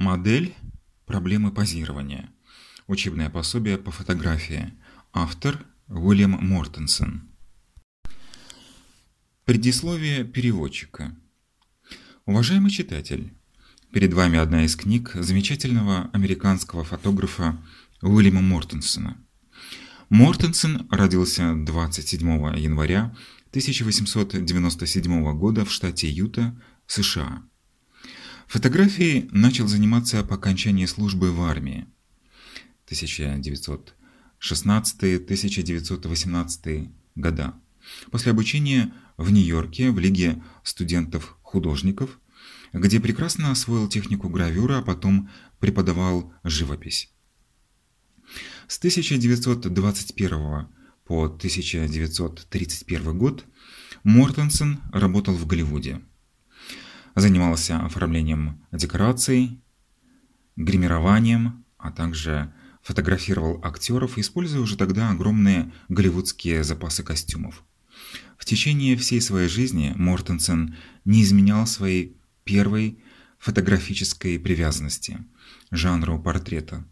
Модель проблемы позирования. Учебное пособие по фотографии. Автор Уильям Мортенсон. Предисловие переводчика. Уважаемый читатель, перед вами одна из книг замечательного американского фотографа Уильяма Мортенсона. Мортенсон родился 27 января 1897 года в штате Юта, США. Фотографией начал заниматься по окончании службы в армии 1916-1918 года. После обучения в Нью-Йорке в Лиге студентов-художников, где прекрасно освоил технику гравюра, а потом преподавал живопись. С 1921 по 1931 год Мортенсон работал в Голливуде. Занимался оформлением декораций, гримированием, а также фотографировал актеров, используя уже тогда огромные голливудские запасы костюмов. В течение всей своей жизни Мортенсен не изменял своей первой фотографической привязанности – жанру портрета.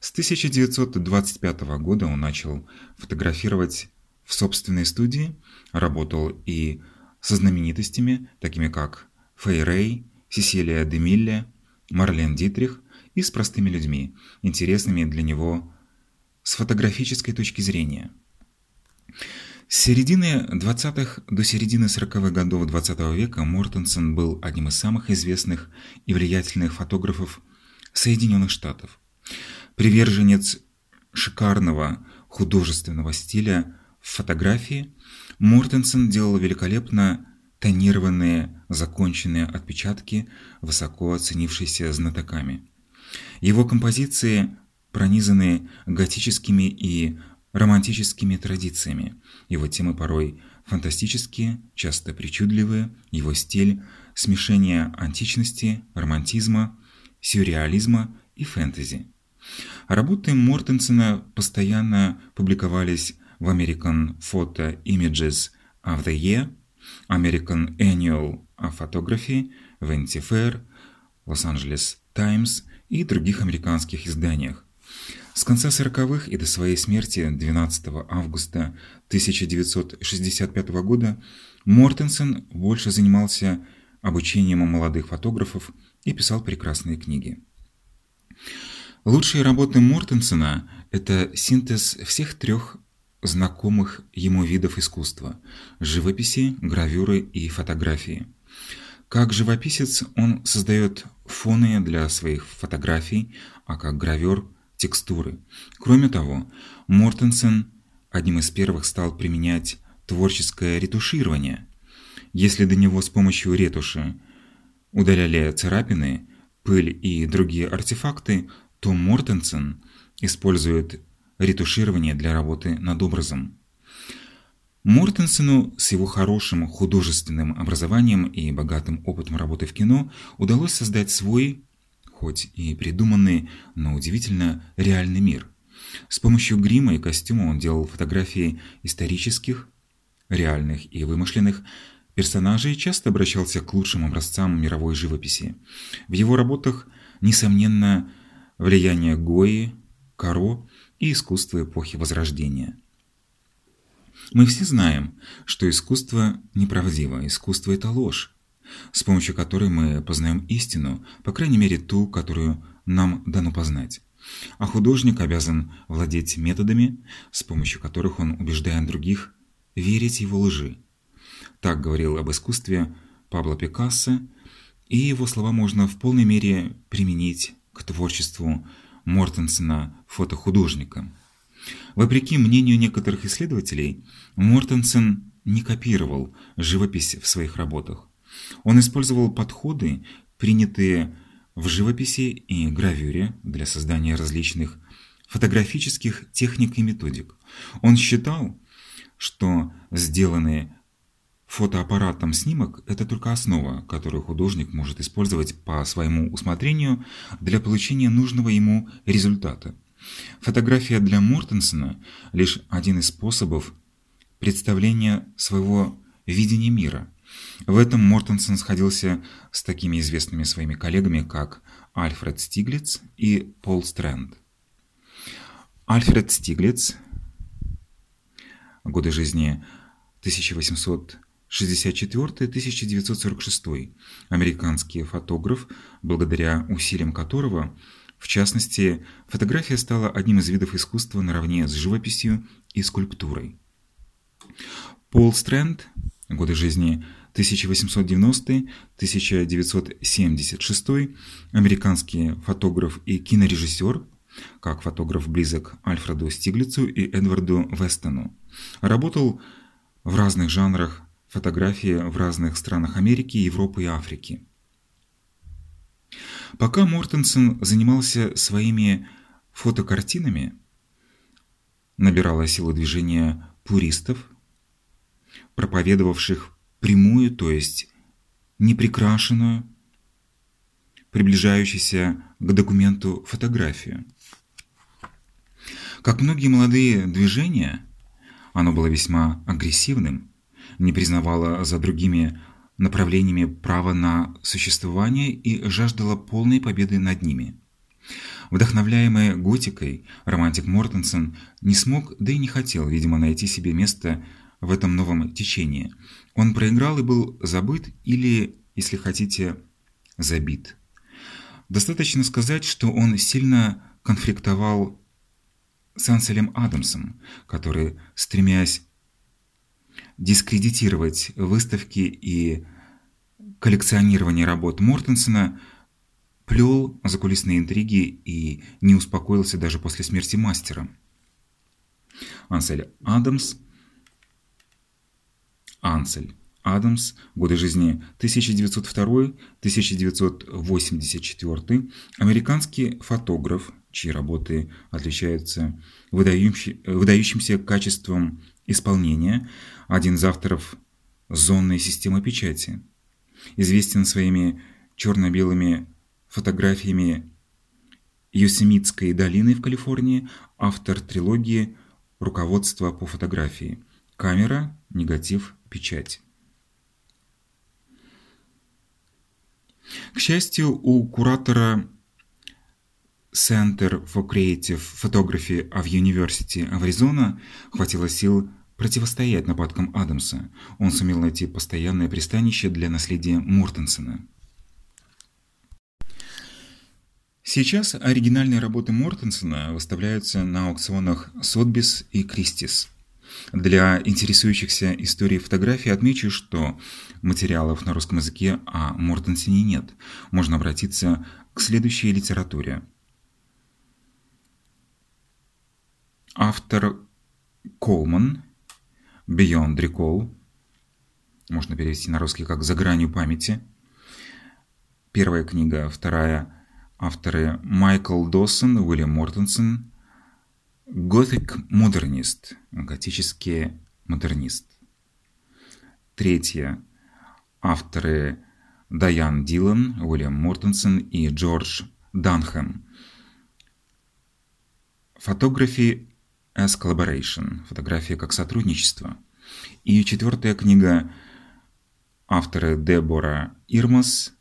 С 1925 года он начал фотографировать в собственной студии, работал и со знаменитостями, такими как Фэй Рэй, Сесилия де Милле, Марлен Дитрих и с простыми людьми, интересными для него с фотографической точки зрения. С середины 20-х до середины 40-х годов 20 -го века Мортенсон был одним из самых известных и влиятельных фотографов Соединенных Штатов. Приверженец шикарного художественного стиля в фотографии, Мортенсон делал великолепно тонированные, законченные отпечатки, высоко оценившиеся знатоками. Его композиции пронизаны готическими и романтическими традициями. Его темы порой фантастические, часто причудливые, его стиль – смешение античности, романтизма, сюрреализма и фэнтези. Работы Мортенсена постоянно публиковались в American Photo Images of the Year – American Annual Photography, Vanity Fair, Los Angeles Times и других американских изданиях. С конца 40-х и до своей смерти 12 августа 1965 года Мортенсен больше занимался обучением молодых фотографов и писал прекрасные книги. Лучшие работы Мортенсена – это синтез всех трех знакомых ему видов искусства – живописи, гравюры и фотографии. Как живописец он создает фоны для своих фотографий, а как гравер – текстуры. Кроме того, Мортенсен одним из первых стал применять творческое ретуширование. Если до него с помощью ретуши удаляли царапины, пыль и другие артефакты, то Мортенсен использует ретуширование для работы над образом. Мортенсену с его хорошим художественным образованием и богатым опытом работы в кино удалось создать свой, хоть и придуманный, но удивительно реальный мир. С помощью грима и костюма он делал фотографии исторических, реальных и вымышленных персонажей часто обращался к лучшим образцам мировой живописи. В его работах, несомненно, влияние Гои, Каро и искусство эпохи Возрождения. Мы все знаем, что искусство неправдиво, искусство – это ложь, с помощью которой мы познаем истину, по крайней мере ту, которую нам дано познать. А художник обязан владеть методами, с помощью которых он убеждает других верить его лжи. Так говорил об искусстве Пабло Пикассо, и его слова можно в полной мере применить к творчеству Мортенсена фотохудожника. Вопреки мнению некоторых исследователей, Мортенсен не копировал живопись в своих работах. Он использовал подходы, принятые в живописи и гравюре для создания различных фотографических техник и методик. Он считал, что сделанные Фотоаппаратом снимок – это только основа, которую художник может использовать по своему усмотрению для получения нужного ему результата. Фотография для Мортенсона – лишь один из способов представления своего видения мира, В этом Мортенсон сходился с такими известными своими коллегами, как Альфред Стиглиц и Пол Стрэнд. Альфред Стиглиц, годы жизни 1864-1946, американский фотограф, благодаря усилиям которого, в частности, фотография стала одним из видов искусства наравне с живописью и скульптурой. Пол Стрэнд, годы жизни 1890-1976, американский фотограф и кинорежиссер, как фотограф близок Альфреду Стиглицу и Эдварду Вестону. Работал в разных жанрах фотографии в разных странах Америки, Европы и Африки. Пока Мортенсон занимался своими фотокартинами, набирала силу движения пуристов, проповедовавших прямую, то есть неприкрашенную, приближающуюся к документу фотографию. Как многие молодые движения, оно было весьма агрессивным, не признавало за другими направлениями право на существование и жаждало полной победы над ними. Вдохновляемый готикой, романтик Мортенсон не смог, да и не хотел, видимо, найти себе место в этом новом течении. Он проиграл и был забыт или, если хотите, забит. Достаточно сказать, что он сильно конфликтовал с Анселем Адамсом, который, стремясь дискредитировать выставки и коллекционирование работ Мортенсона, плел закулисные интриги и не успокоился даже после смерти мастера. Ансель Адамс Ансель Адамс, годы жизни 1902-1984, американский фотограф, чьи работы отличаются выдающимся качеством исполнения, один из авторов зонной системы печати. Известен своими черно-белыми фотографиями Йосемитской долины в Калифорнии, автор трилогии «Руководство по фотографии», камера, негатив, печать. К счастью, у куратора Center for Creative Photography of University of Arizona хватило сил противостоять нападкам Адамса. Он сумел найти постоянное пристанище для наследия Мортенсона. Сейчас оригинальные работы Мортенсона выставляются на аукционах Сотбис и Кристис. Для интересующихся историей фотографии отмечу, что материалов на русском языке о Мортенсене нет. Можно обратиться к следующей литературе. Автор Колман, Beyond Recall, можно перевести на русский как «За гранью памяти». Первая книга, вторая авторы Майкл Доссон, Уильям Мортенсон, Modernist, готический модернист. Третье. Авторы Дайан Дилан, Уильям Мортенсон и Джордж Данхэм. Photography as Collaboration. Фотография как сотрудничество. И четвертая книга авторы Дебора Ирмас.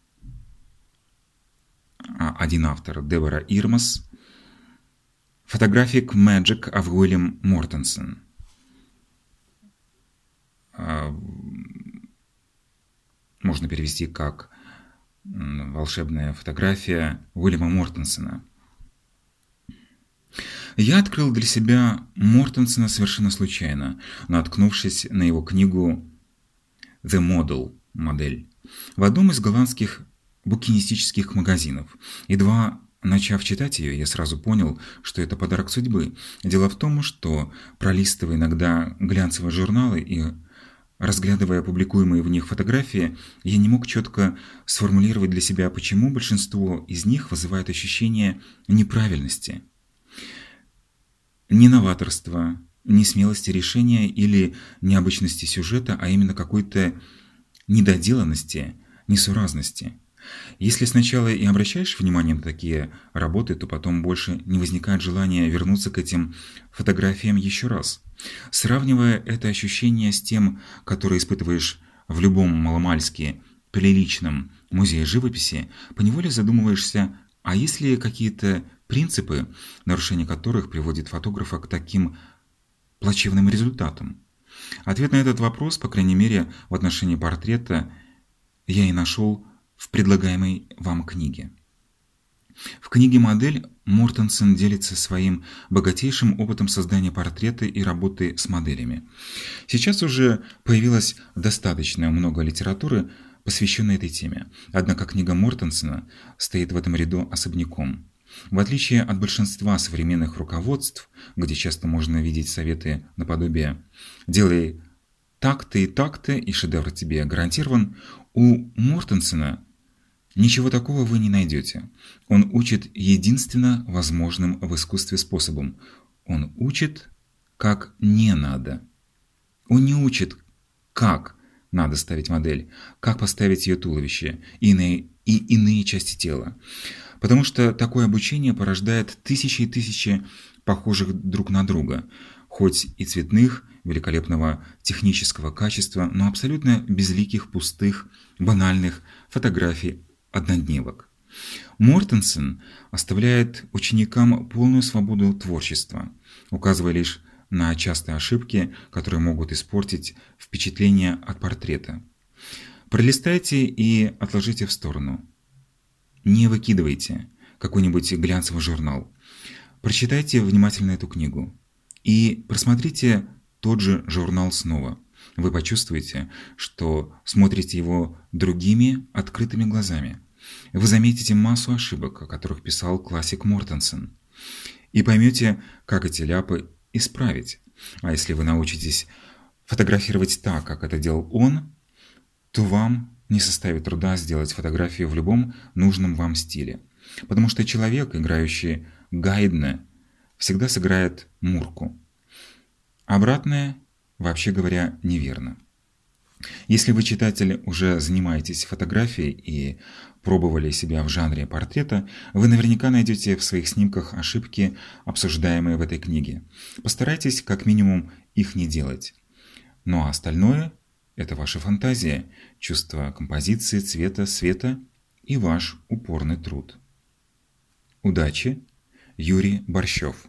А, один автор Дебора Ирмас Photographic Magic of William Mortensen. А, можно перевести как «Волшебная фотография Уильяма Мортенсона». Я открыл для себя Мортенсона совершенно случайно, наткнувшись на его книгу «The Model» – «Модель» в одном из голландских букинистических магазинов. Едва Начав читать ее, я сразу понял, что это подарок судьбы. Дело в том, что, пролистывая иногда глянцевые журналы и разглядывая публикуемые в них фотографии, я не мог четко сформулировать для себя, почему большинство из них вызывает ощущение неправильности. Не новаторства, не смелости решения или необычности сюжета, а именно какой-то недоделанности, несуразности – если сначала и обращаешь внимание на такие работы, то потом больше не возникает желания вернуться к этим фотографиям еще раз. Сравнивая это ощущение с тем, которое испытываешь в любом маломальски приличном музее живописи, поневоле задумываешься, а есть ли какие-то принципы, нарушение которых приводит фотографа к таким плачевным результатам? Ответ на этот вопрос, по крайней мере, в отношении портрета, я и нашел в предлагаемой вам книге. В книге «Модель» Мортенсен делится своим богатейшим опытом создания портрета и работы с моделями. Сейчас уже появилось достаточно много литературы, посвященной этой теме. Однако книга Мортенсена стоит в этом ряду особняком. В отличие от большинства современных руководств, где часто можно видеть советы наподобие «делай так-то и так-то, и шедевр тебе гарантирован», у Мортенсена ничего такого вы не найдете. Он учит единственно возможным в искусстве способом. Он учит, как не надо. Он не учит, как надо ставить модель, как поставить ее туловище и иные, и иные части тела. Потому что такое обучение порождает тысячи и тысячи похожих друг на друга, хоть и цветных, великолепного технического качества, но абсолютно безликих, пустых, банальных фотографий однодневок. Мортенсен оставляет ученикам полную свободу творчества, указывая лишь на частые ошибки, которые могут испортить впечатление от портрета. Пролистайте и отложите в сторону. Не выкидывайте какой-нибудь глянцевый журнал. Прочитайте внимательно эту книгу и просмотрите тот же журнал снова. Вы почувствуете, что смотрите его другими открытыми глазами. Вы заметите массу ошибок, о которых писал классик Мортенсен, и поймете, как эти ляпы исправить. А если вы научитесь фотографировать так, как это делал он, то вам не составит труда сделать фотографию в любом нужном вам стиле. Потому что человек, играющий гайдне, всегда сыграет мурку. Обратное, вообще говоря, неверно. Если вы, читатель, уже занимаетесь фотографией и пробовали себя в жанре портрета, вы наверняка найдете в своих снимках ошибки, обсуждаемые в этой книге. Постарайтесь как минимум их не делать. Ну а остальное – это ваша фантазия, чувство композиции, цвета, света и ваш упорный труд. Удачи! Юрий Борщев